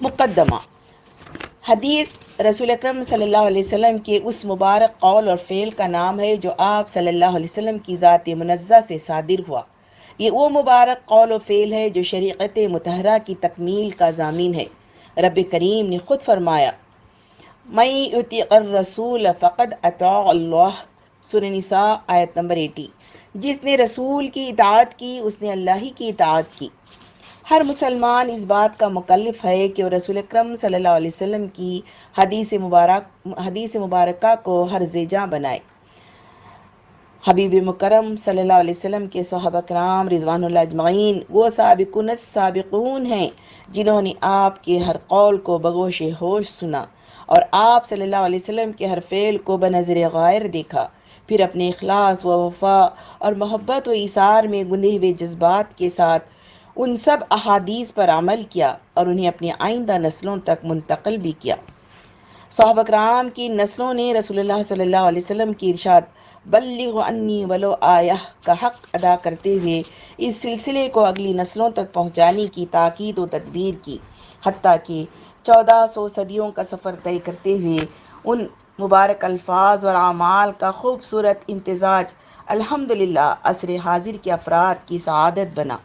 مقدمہ۔ حدیث رسول اکرم صلی اللہ علیہ وسلم کے اس مبارک قول اور فعل کا نام ہے جو آپ صلی اللہ علیہ وسلم کی ذات منزہ سے صادر ہوا۔ یہ وہ مبارک قول و فعل ہے جو شریعت متحرہ کی تکمیل کا ضامین ہے۔ رب کریم نے خود فرمایا میں یطیع الرسول فقد اطاع اللہ سورہ نساء آیت نمبر ایٹی۔ جس نے رسول کی اطاعت کی، اس نے اللہ ہی کی اطاعت کی۔ ہر مسلمان اس بات کا مکلف ہے کہ وہ رسول اکرم صلی اللہ علیہ وسلم کی حدیث مبارک، حدیث مبارکہ کو ہر زیجاں بنائے۔ حبیب مکرم صلی اللہ علیہ وسلم کے صحابہ کرام رضوان اللہ اجمعین، وہ سابقون السابقون ہیں جنہوں نے آپ کے ہر قول کو بگوش ہوش سنا اور آپ صلی اللہ علیہ وسلم کے ہر فعل کو بنظر غائر دیکھا۔ پھر اپنے اخلاص و وفا اور محبت و اثار میں گندے ہوئے جذبات کے ساتھ ان سب احادیث پر عمل کیا اور انہیں اپنی آئندہ نسلوں تک منتقل بھی کیا۔ صحابہ کرام کی نسلوں نے رسول اللہ صلی اللہ علیہ وسلم کی ارشاد، بلغ انی ولو آیہ کا حق ادا کرتے ہوئے اس سلسلے کو اگلی نسلوں تک پہنچانے کی تاکید و تدبیر کی، حتیٰ کہ چودہ سو صدیوں کا سفر طے کرتے ہوئے ان مبارک الفاظ اور اعمال کا خوبصورت امتزاج الحمدللہ عصر حاضر کے افراد کی سعادت بنا۔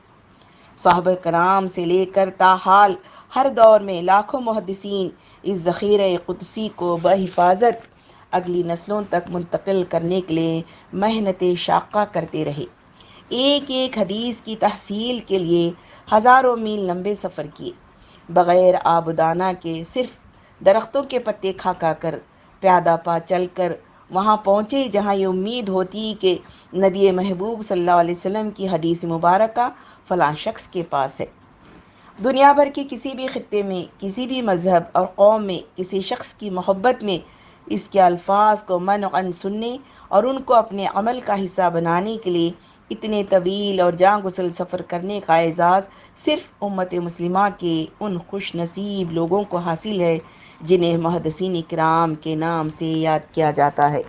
صحابہ کرام سے لے کر تاحال ہر دور میں لاکھوں محدثین اس ذخیرہ قدسی کو بحفاظت اگلی نسلوں تک منتقل کرنے کے لیے محنت شاقہ کرتے رہے۔ ایک ایک حدیث کی تحصیل کے لیے ہزاروں میل لمبے سفر کیے۔ بغیر آبدانہ کے صرف درختوں کے پتے کھا کھا کر پیادہ پا چل کر وہاں پہنچے جہاں یہ امید ہوتی کہ نبی محبوب صلی اللہ علیہ وسلم کی حدیث مبارکہ فلاں شخص کے پاس ہے۔ دنیا بھر کے کسی بھی خطے میں، کسی بھی مذہب اور قوم میں، کسی شخص کی محبت میں اس کے الفاظ کو من ان سننے اور ان کو اپنے عمل کا حصہ بنانے کے لیے اتنے طویل اور جاں گسل سفر کرنے کا اعزاز صرف امت مسلمہ کے ان خوش نصیب لوگوں کو حاصل ہے جنہیں محدثین اکرام کے نام سے یاد کیا جاتا ہے۔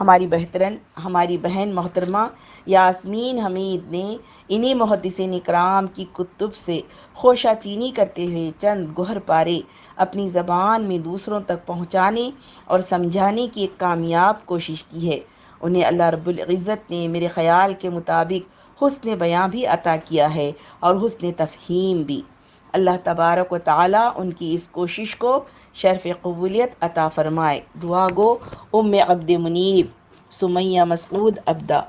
ہماری بہترین، ہماری بہن محترمہ یاسمین حمید نے انہی محدثین اکرام کی کتب سے خوشہ چینی کرتے ہوئے چند گہر پارے اپنی زبان میں دوسروں تک پہنچانے اور سمجھانے کی ایک کامیاب کوشش کی ہے۔ انہیں اللہ رب العزت نے میرے خیال کے مطابق حسن بیاں بھی عطا کیا ہے اور حسن تفہیم بھی۔ اللہ تبارک و تعالی ان کی اس کوشش کو شرف قبولیت عطا فرمائے۔ دعا گو ام عبد منیب سمیہ مسعود ابدا